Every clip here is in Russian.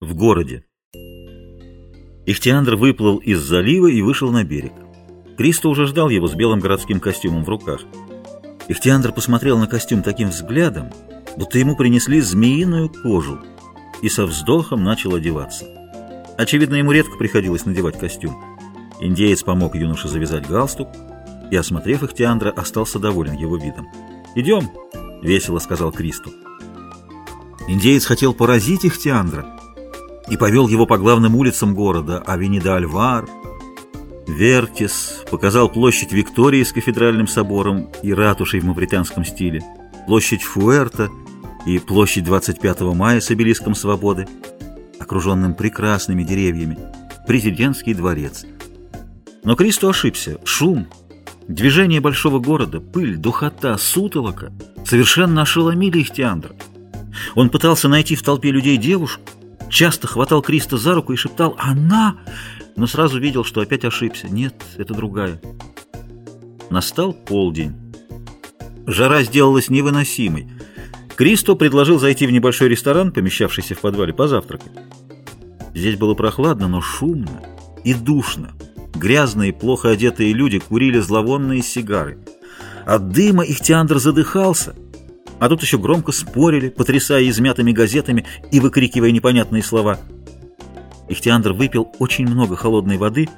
в городе. Ихтиандр выплыл из залива и вышел на берег. Кристо уже ждал его с белым городским костюмом в руках. Ихтиандр посмотрел на костюм таким взглядом, будто ему принесли змеиную кожу, и со вздохом начал одеваться. Очевидно, ему редко приходилось надевать костюм. Индеец помог юноше завязать галстук, и, осмотрев Ихтиандра, остался доволен его видом. «Идем!» — весело сказал Кристо. Индеец хотел поразить Ихтиандра и повел его по главным улицам города Авенида Альвар, Вертис, показал площадь Виктории с кафедральным собором и ратушей в мавританском стиле, площадь Фуэрта и площадь 25 мая с обелиском свободы, окруженным прекрасными деревьями, президентский дворец. Но Кристо ошибся. Шум, движение большого города, пыль, духота, сутолока совершенно ошеломили Ихтиандра. Он пытался найти в толпе людей девушку, часто хватал Криста за руку и шептал «Она!», но сразу видел, что опять ошибся. Нет, это другая. Настал полдень. Жара сделалась невыносимой. Кристо предложил зайти в небольшой ресторан, помещавшийся в подвале, позавтракать. Здесь было прохладно, но шумно и душно. Грязные, плохо одетые люди курили зловонные сигары. От дыма Ихтиандр задыхался — а тут еще громко спорили, потрясая измятыми газетами и выкрикивая непонятные слова. Ихтиандр выпил очень много холодной воды,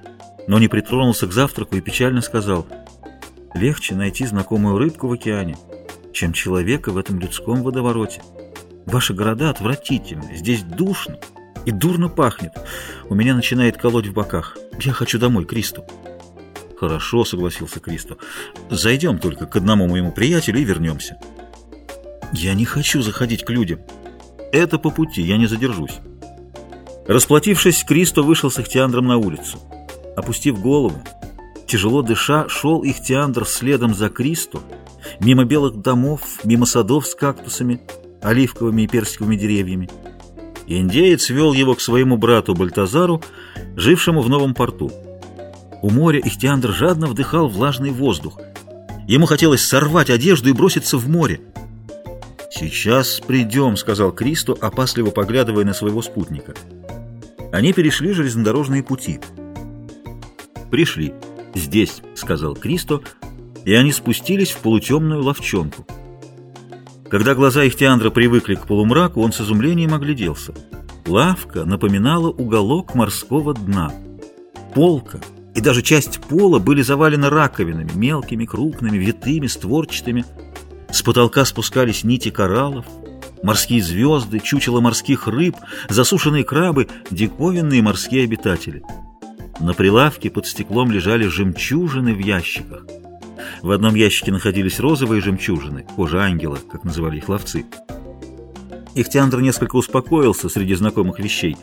но не притронулся к завтраку и печально сказал, «Легче найти знакомую рыбку в океане, чем человека в этом людском водовороте. Ваши города отвратительны, здесь душно и дурно пахнет. У меня начинает колоть в боках. Я хочу домой, Кристо». «Хорошо», — согласился Кристо. «Зайдем только к одному моему приятелю и вернемся». Я не хочу заходить к людям. Это по пути, я не задержусь. Расплатившись, Кристо вышел с Ихтиандром на улицу. Опустив голову, тяжело дыша, шел Ихтиандр следом за Кристо, мимо белых домов, мимо садов с кактусами, оливковыми и персиковыми деревьями. Индеец вел его к своему брату Бальтазару, жившему в новом порту. У моря Ихтиандр жадно вдыхал влажный воздух. Ему хотелось сорвать одежду и броситься в море. «Сейчас придем», — сказал Кристо, опасливо поглядывая на своего спутника. Они перешли железнодорожные пути. «Пришли. Здесь», — сказал Кристо, и они спустились в полутемную ловчонку. Когда глаза Ихтиандра привыкли к полумраку, он с изумлением огляделся. Лавка напоминала уголок морского дна. Полка и даже часть пола были завалены раковинами, мелкими, крупными, витыми, створчатыми, с потолка спускались нити кораллов, морские звезды, чучело морских рыб, засушенные крабы, диковинные морские обитатели. На прилавке под стеклом лежали жемчужины в ящиках. В одном ящике находились розовые жемчужины, кожа ангела, как называли их ловцы. Ихтиандр несколько успокоился среди знакомых вещей.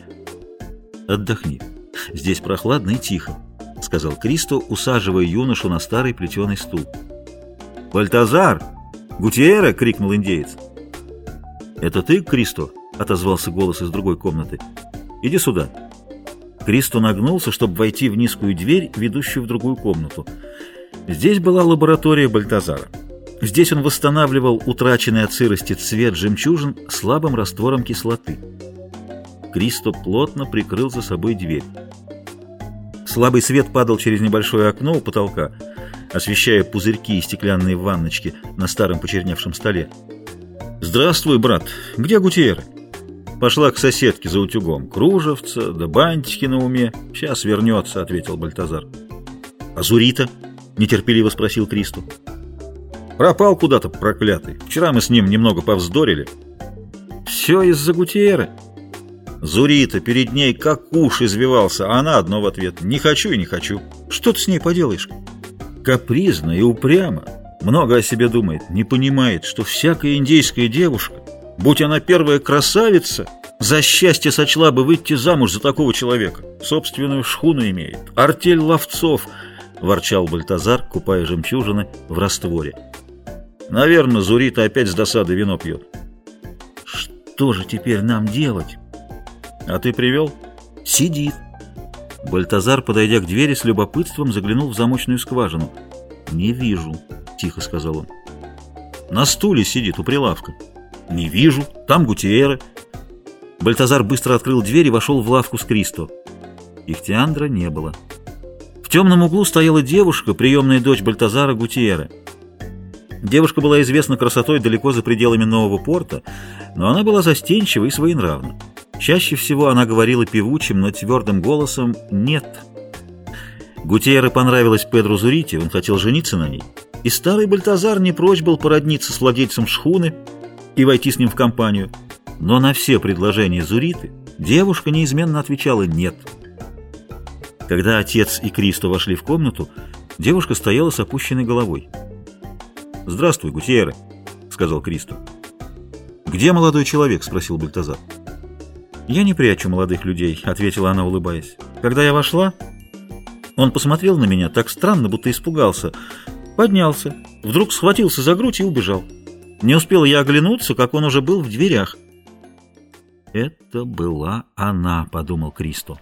«Отдохни. Здесь прохладно и тихо», — сказал Кристо, усаживая юношу на старый плетеный стул. «Бальтазар!» «Гутиера!» — крикнул индеец. «Это ты, Кристо?» — отозвался голос из другой комнаты. «Иди сюда». Кристо нагнулся, чтобы войти в низкую дверь, ведущую в другую комнату. Здесь была лаборатория Бальтазара. Здесь он восстанавливал утраченный от сырости цвет жемчужин слабым раствором кислоты. Кристо плотно прикрыл за собой дверь. Слабый свет падал через небольшое окно у потолка — освещая пузырьки и стеклянные ванночки на старом почерневшем столе. «Здравствуй, брат. Где Гутиеры?» «Пошла к соседке за утюгом. Кружевца, да бантики на уме. Сейчас вернется», — ответил Бальтазар. «А Зурита?» — нетерпеливо спросил Кристу. «Пропал куда-то, проклятый. Вчера мы с ним немного повздорили». «Все из-за Гутиеры?» Зурита перед ней как уж извивался, а она одно в ответ. «Не хочу и не хочу». «Что ты с ней поделаешь?» Капризна и упряма, много о себе думает, не понимает, что всякая индейская девушка, будь она первая красавица, за счастье сочла бы выйти замуж за такого человека. Собственную шхуну имеет, артель ловцов, ворчал Бальтазар, купая жемчужины в растворе. Наверное, Зурита опять с досады вино пьет. Что же теперь нам делать? А ты привел? Сидит. Бальтазар, подойдя к двери, с любопытством заглянул в замочную скважину. «Не вижу», — тихо сказал он. «На стуле сидит у прилавка». «Не вижу. Там Гутиеры». Бальтазар быстро открыл дверь и вошел в лавку с Кристо. Ихтиандра не было. В темном углу стояла девушка, приемная дочь Бальтазара Гутиера. Девушка была известна красотой далеко за пределами нового порта, но она была застенчива и своенравна. Чаще всего она говорила певучим, но твердым голосом «нет». Гутиера понравилась Педру Зурити, он хотел жениться на ней. И старый Бальтазар не прочь был породниться с владельцем шхуны и войти с ним в компанию. Но на все предложения Зуриты девушка неизменно отвечала «нет». Когда отец и Кристо вошли в комнату, девушка стояла с опущенной головой. «Здравствуй, Гутьерре», — сказал Кристо. «Где молодой человек?» — спросил Бальтазар. «Я не прячу молодых людей», — ответила она, улыбаясь. «Когда я вошла, он посмотрел на меня так странно, будто испугался. Поднялся, вдруг схватился за грудь и убежал. Не успел я оглянуться, как он уже был в дверях». «Это была она», — подумал Кристо.